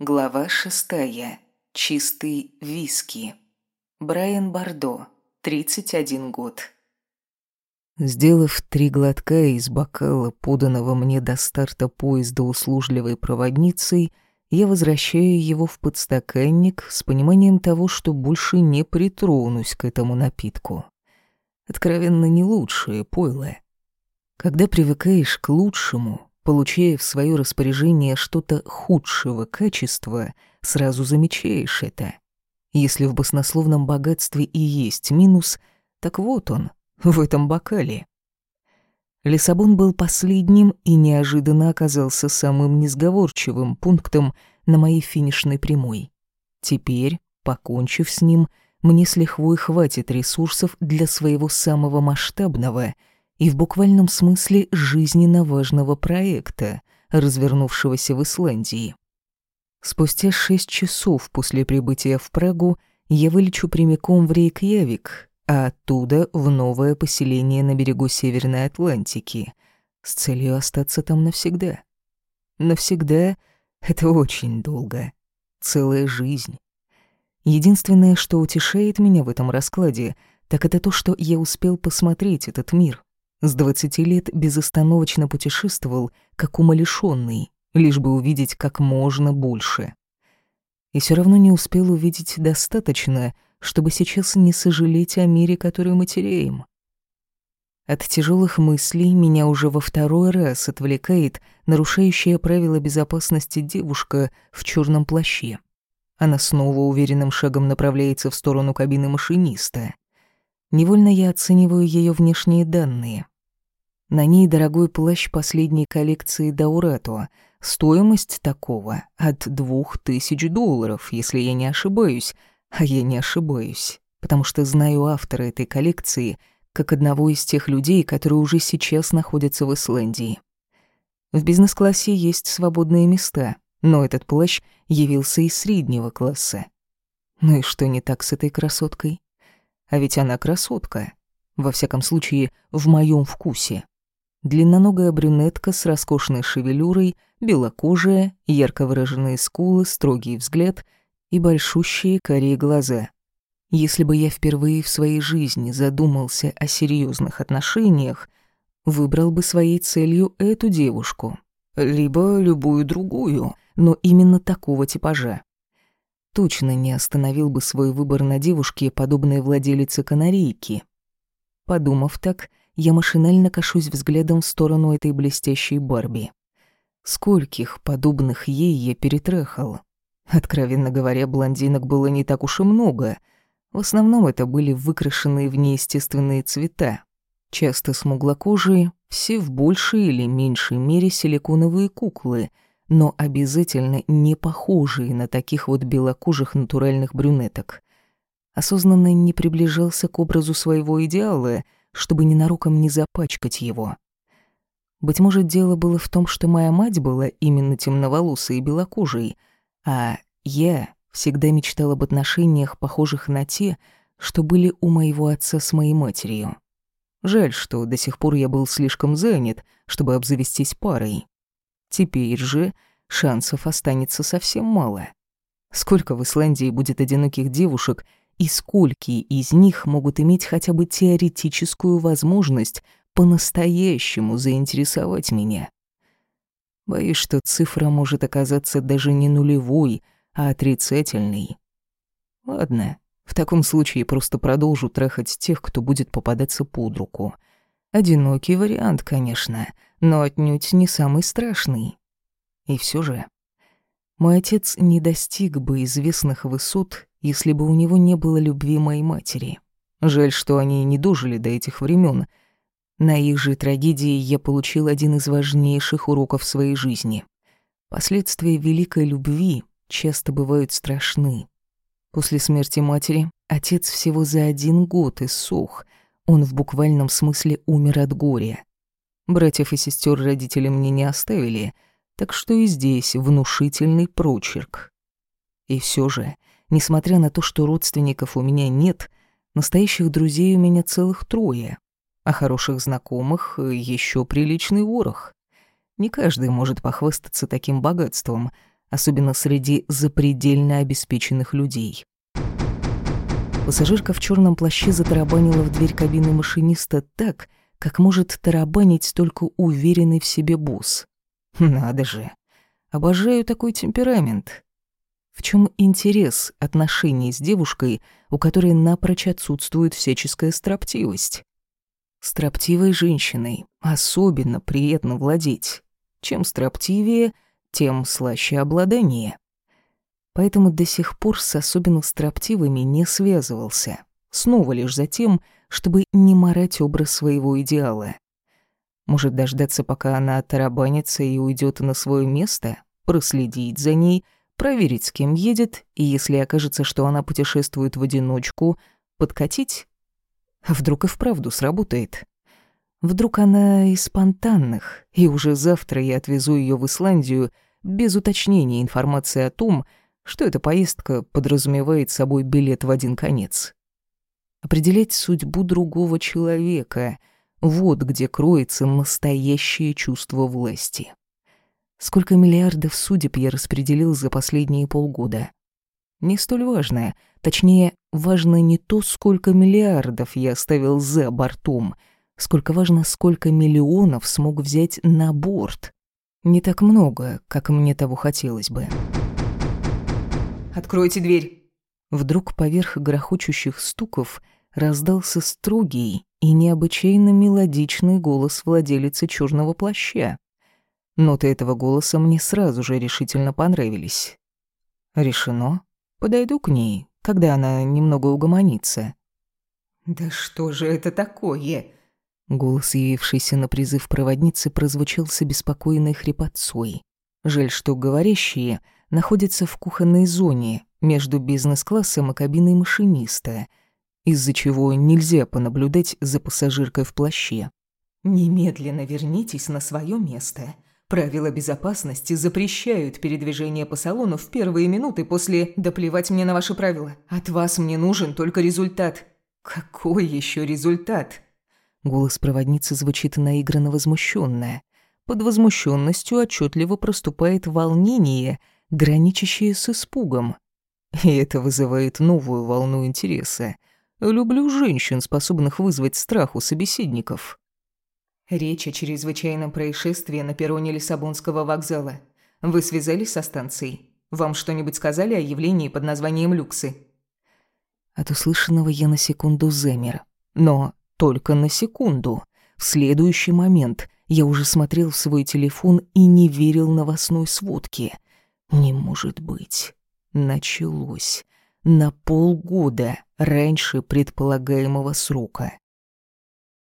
Глава шестая. Чистый виски. Брайан Бардо. 31 год. Сделав три глотка из бокала, поданного мне до старта поезда услужливой проводницей, я возвращаю его в подстаканник с пониманием того, что больше не притронусь к этому напитку. Откровенно не лучшее пойло. Когда привыкаешь к лучшему, Получая в свое распоряжение что-то худшего качества, сразу замечаешь это. Если в баснословном богатстве и есть минус, так вот он, в этом бокале. Лиссабон был последним и неожиданно оказался самым несговорчивым пунктом на моей финишной прямой. Теперь, покончив с ним, мне с лихвой хватит ресурсов для своего самого масштабного — и в буквальном смысле жизненно важного проекта, развернувшегося в Исландии. Спустя шесть часов после прибытия в Прагу я вылечу прямиком в Рейкьявик, а оттуда в новое поселение на берегу Северной Атлантики с целью остаться там навсегда. Навсегда — это очень долго. Целая жизнь. Единственное, что утешает меня в этом раскладе, так это то, что я успел посмотреть этот мир. С двадцати лет безостановочно путешествовал, как умалишённый, лишь бы увидеть как можно больше. И все равно не успел увидеть достаточно, чтобы сейчас не сожалеть о мире, который мы теряем. От тяжелых мыслей меня уже во второй раз отвлекает нарушающая правила безопасности девушка в черном плаще. Она снова уверенным шагом направляется в сторону кабины машиниста. Невольно я оцениваю ее внешние данные. На ней дорогой плащ последней коллекции Даурато. Стоимость такого от двух тысяч долларов, если я не ошибаюсь. А я не ошибаюсь, потому что знаю автора этой коллекции как одного из тех людей, которые уже сейчас находятся в Исландии. В бизнес-классе есть свободные места, но этот плащ явился из среднего класса. Ну и что не так с этой красоткой? А ведь она красотка. Во всяком случае, в моем вкусе. Длинноногая брюнетка с роскошной шевелюрой, белокожая, ярко выраженные скулы, строгий взгляд и большущие карие глаза. Если бы я впервые в своей жизни задумался о серьезных отношениях, выбрал бы своей целью эту девушку, либо любую другую, но именно такого типажа. Точно не остановил бы свой выбор на девушке, подобной владелице канарейки. Подумав так, я машинально кашусь взглядом в сторону этой блестящей Барби. Скольких подобных ей я перетрахал. Откровенно говоря, блондинок было не так уж и много. В основном это были выкрашенные в неестественные цвета. Часто смуглокожие, все в большей или меньшей мере силиконовые куклы, но обязательно не похожие на таких вот белокожих натуральных брюнеток. Осознанно не приближался к образу своего идеала — чтобы ненароком не запачкать его. Быть может, дело было в том, что моя мать была именно темноволосой и белокожей, а я всегда мечтала об отношениях, похожих на те, что были у моего отца с моей матерью. Жаль, что до сих пор я был слишком занят, чтобы обзавестись парой. Теперь же шансов останется совсем мало. Сколько в Исландии будет одиноких девушек, и скольки из них могут иметь хотя бы теоретическую возможность по-настоящему заинтересовать меня. Боюсь, что цифра может оказаться даже не нулевой, а отрицательной. Ладно, в таком случае просто продолжу трахать тех, кто будет попадаться под руку. Одинокий вариант, конечно, но отнюдь не самый страшный. И все же, мой отец не достиг бы известных высот если бы у него не было любви моей матери. Жаль, что они не дожили до этих времен. На их же трагедии я получил один из важнейших уроков своей жизни. Последствия великой любви часто бывают страшны. После смерти матери отец всего за один год иссох. Он в буквальном смысле умер от горя. Братьев и сестер родители мне не оставили, так что и здесь внушительный прочерк. И все же Несмотря на то, что родственников у меня нет, настоящих друзей у меня целых трое, а хороших знакомых еще приличный ворох. Не каждый может похвастаться таким богатством, особенно среди запредельно обеспеченных людей. Пассажирка в черном плаще затарабанила в дверь кабины машиниста так, как может тарабанить только уверенный в себе босс. Надо же. Обожаю такой темперамент. В чем интерес отношений с девушкой, у которой напрочь отсутствует всяческая строптивость? Строптивой женщиной особенно приятно владеть. Чем строптивее, тем слаще обладание. Поэтому до сих пор с особенно строптивыми не связывался. Снова лишь за тем, чтобы не морать образ своего идеала. Может дождаться, пока она оттарабанится и уйдет на свое место, проследить за ней, проверить, с кем едет, и если окажется, что она путешествует в одиночку, подкатить? Вдруг и вправду сработает. Вдруг она из спонтанных, и уже завтра я отвезу ее в Исландию без уточнения информации о том, что эта поездка подразумевает собой билет в один конец. Определять судьбу другого человека — вот где кроется настоящее чувство власти. Сколько миллиардов судеб я распределил за последние полгода? Не столь важно, точнее, важно не то, сколько миллиардов я оставил за бортом, сколько важно, сколько миллионов смог взять на борт. Не так много, как мне того хотелось бы. «Откройте дверь!» Вдруг поверх грохочущих стуков раздался строгий и необычайно мелодичный голос владелицы черного плаща. Ноты этого голоса мне сразу же решительно понравились. Решено. Подойду к ней, когда она немного угомонится. «Да что же это такое?» Голос, явившийся на призыв проводницы, прозвучал с обеспокоенной хрипотцой. Жаль, что говорящие находятся в кухонной зоне между бизнес-классом и кабиной машиниста — из-за чего нельзя понаблюдать за пассажиркой в плаще. «Немедленно вернитесь на свое место. Правила безопасности запрещают передвижение по салону в первые минуты после «доплевать мне на ваши правила». От вас мне нужен только результат». «Какой еще результат?» Голос проводницы звучит наигранно возмущенно. Под возмущенностью отчетливо проступает волнение, граничащее с испугом. И это вызывает новую волну интереса – Люблю женщин, способных вызвать страх у собеседников. Речь о чрезвычайном происшествии на перроне Лиссабонского вокзала. Вы связались со станцией? Вам что-нибудь сказали о явлении под названием «Люксы»? От услышанного я на секунду замер. Но только на секунду. В следующий момент я уже смотрел в свой телефон и не верил новостной сводке. Не может быть. Началось на полгода раньше предполагаемого срока.